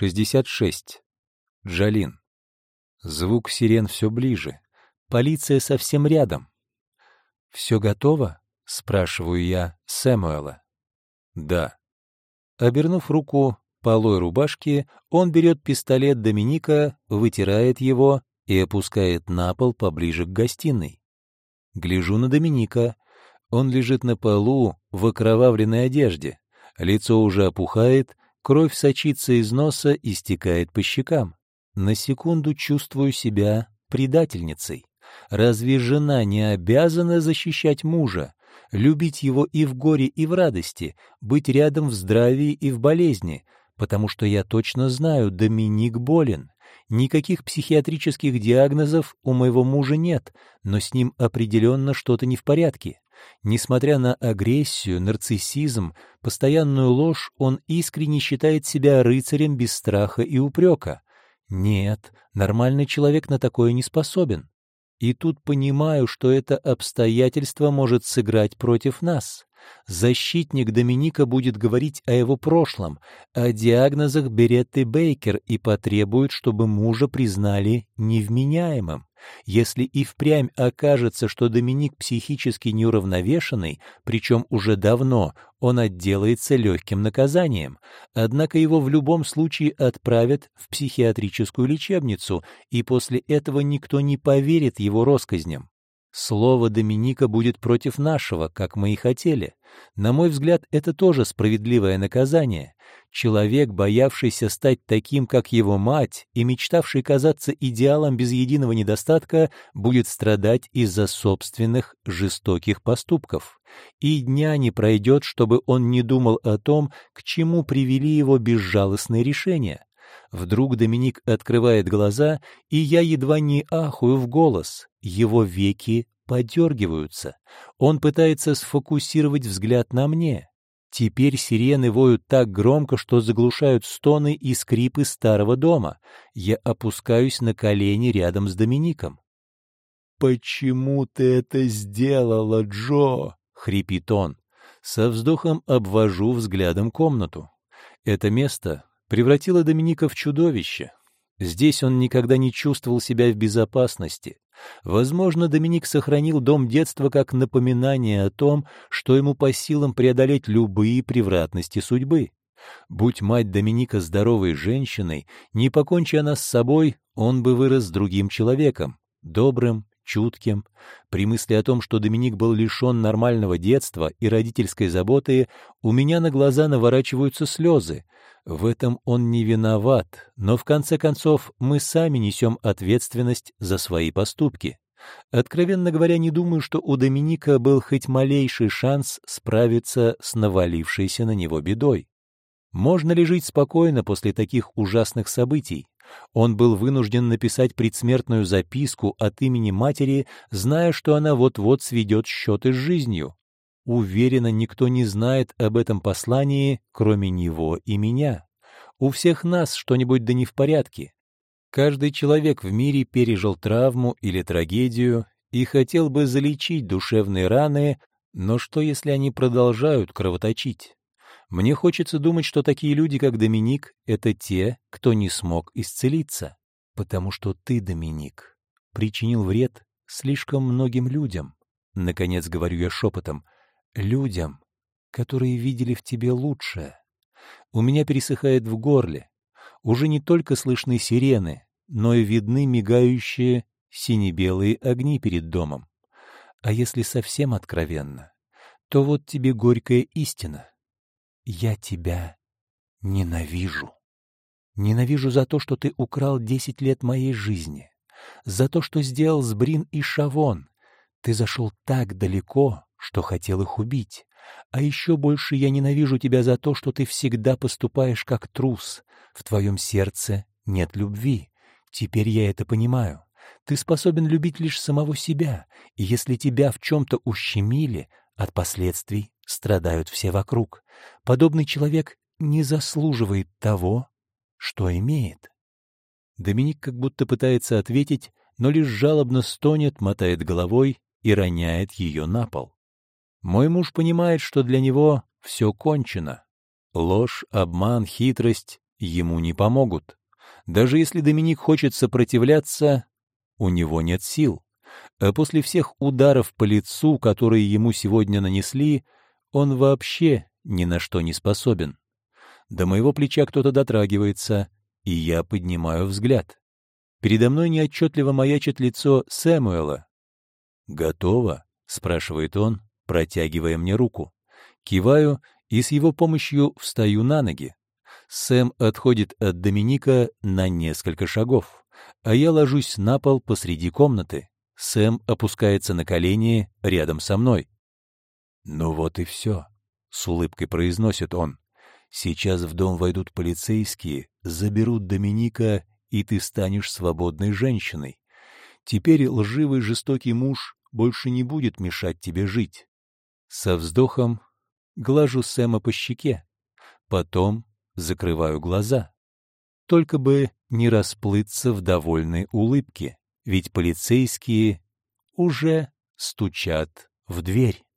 66. Джалин. Звук сирен все ближе. Полиция совсем рядом. «Все готово?» — спрашиваю я Сэмуэла. «Да». Обернув руку полой рубашки, он берет пистолет Доминика, вытирает его и опускает на пол поближе к гостиной. Гляжу на Доминика. Он лежит на полу в окровавленной одежде. Лицо уже опухает, кровь сочится из носа и стекает по щекам. На секунду чувствую себя предательницей. Разве жена не обязана защищать мужа, любить его и в горе, и в радости, быть рядом в здравии и в болезни, потому что я точно знаю, Доминик болен. Никаких психиатрических диагнозов у моего мужа нет, но с ним определенно что-то не в порядке. Несмотря на агрессию, нарциссизм, постоянную ложь, он искренне считает себя рыцарем без страха и упрека. Нет, нормальный человек на такое не способен. И тут понимаю, что это обстоятельство может сыграть против нас. Защитник Доминика будет говорить о его прошлом, о диагнозах Беретты Бейкер и потребует, чтобы мужа признали невменяемым. Если и впрямь окажется, что Доминик психически неуравновешенный, причем уже давно, он отделается легким наказанием. Однако его в любом случае отправят в психиатрическую лечебницу, и после этого никто не поверит его россказням. Слово Доминика будет против нашего, как мы и хотели. На мой взгляд, это тоже справедливое наказание. Человек, боявшийся стать таким, как его мать, и мечтавший казаться идеалом без единого недостатка, будет страдать из-за собственных жестоких поступков. И дня не пройдет, чтобы он не думал о том, к чему привели его безжалостные решения. Вдруг Доминик открывает глаза, и я едва не ахую в голос. Его веки подергиваются. Он пытается сфокусировать взгляд на мне. Теперь сирены воют так громко, что заглушают стоны и скрипы старого дома. Я опускаюсь на колени рядом с Домиником. «Почему ты это сделала, Джо?» — хрипит он. Со вздохом обвожу взглядом комнату. Это место превратило Доминика в чудовище. Здесь он никогда не чувствовал себя в безопасности. Возможно, Доминик сохранил дом детства как напоминание о том, что ему по силам преодолеть любые превратности судьбы. Будь мать Доминика здоровой женщиной, не покончи она с собой, он бы вырос другим человеком, добрым, чутким. При мысли о том, что Доминик был лишен нормального детства и родительской заботы, у меня на глаза наворачиваются слезы. В этом он не виноват, но в конце концов мы сами несем ответственность за свои поступки. Откровенно говоря, не думаю, что у Доминика был хоть малейший шанс справиться с навалившейся на него бедой. Можно ли жить спокойно после таких ужасных событий? Он был вынужден написать предсмертную записку от имени матери, зная, что она вот-вот сведет счеты с жизнью. Уверена, никто не знает об этом послании, кроме него и меня. У всех нас что-нибудь да не в порядке. Каждый человек в мире пережил травму или трагедию и хотел бы залечить душевные раны, но что, если они продолжают кровоточить? Мне хочется думать, что такие люди, как Доминик, — это те, кто не смог исцелиться. Потому что ты, Доминик, причинил вред слишком многим людям. Наконец говорю я шепотом. Людям, которые видели в тебе лучшее. У меня пересыхает в горле. Уже не только слышны сирены, но и видны мигающие сине-белые огни перед домом. А если совсем откровенно, то вот тебе горькая истина. Я тебя ненавижу. Ненавижу за то, что ты украл десять лет моей жизни, за то, что сделал с Брин и Шавон. Ты зашел так далеко, что хотел их убить. А еще больше я ненавижу тебя за то, что ты всегда поступаешь как трус. В твоем сердце нет любви. Теперь я это понимаю. Ты способен любить лишь самого себя, и если тебя в чем-то ущемили, от последствий страдают все вокруг. Подобный человек не заслуживает того, что имеет. Доминик как будто пытается ответить, но лишь жалобно стонет, мотает головой и роняет ее на пол. Мой муж понимает, что для него все кончено. Ложь, обман, хитрость ему не помогут. Даже если Доминик хочет сопротивляться, у него нет сил. А после всех ударов по лицу, которые ему сегодня нанесли, он вообще ни на что не способен. До моего плеча кто-то дотрагивается, и я поднимаю взгляд. Передо мной неотчетливо маячит лицо Сэмуэла. «Готово?» — спрашивает он, протягивая мне руку. Киваю и с его помощью встаю на ноги. Сэм отходит от Доминика на несколько шагов, а я ложусь на пол посреди комнаты. Сэм опускается на колени рядом со мной. «Ну вот и все», — с улыбкой произносит он. «Сейчас в дом войдут полицейские, заберут Доминика, и ты станешь свободной женщиной. Теперь лживый жестокий муж больше не будет мешать тебе жить». Со вздохом глажу Сэма по щеке. Потом закрываю глаза. Только бы не расплыться в довольной улыбке, ведь полицейские уже стучат в дверь.